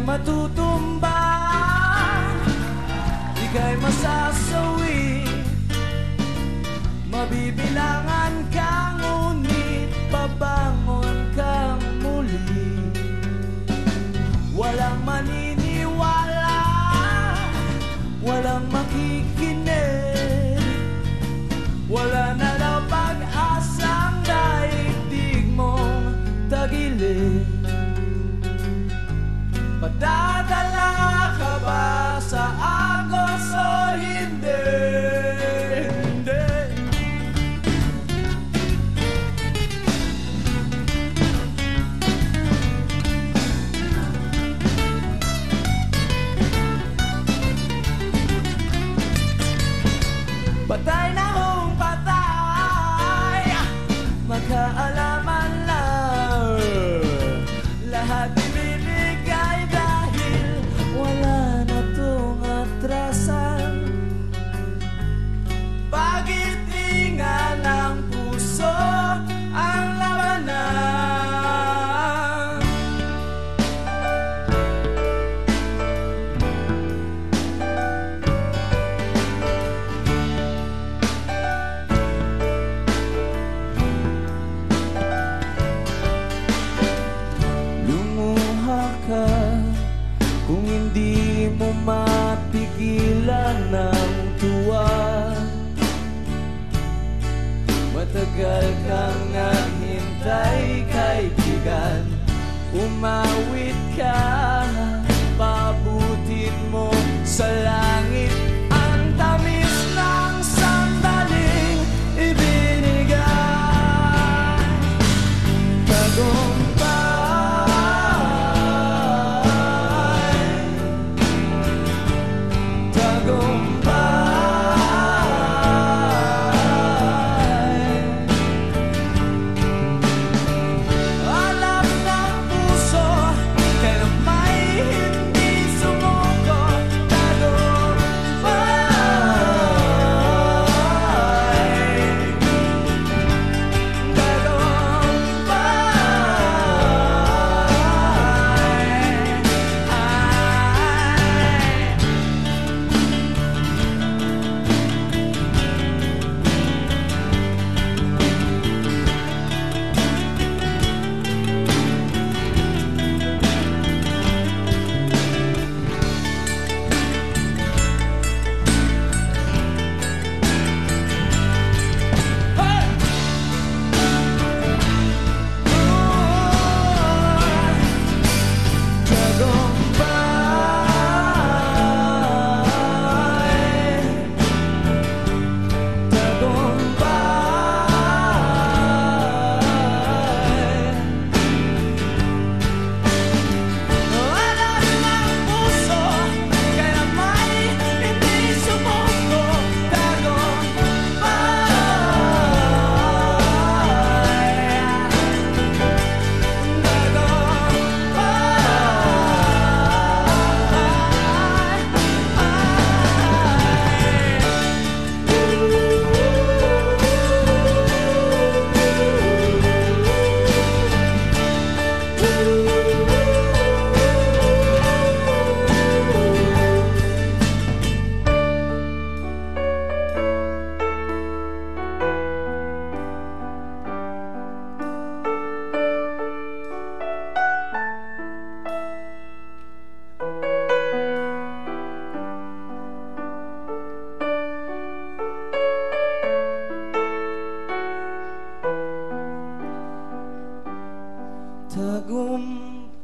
matutumba. Ika'y masasawi. Mabibilangan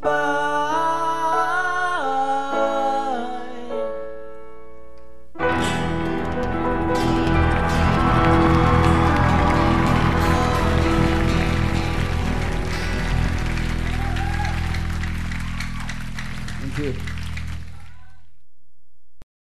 Bye.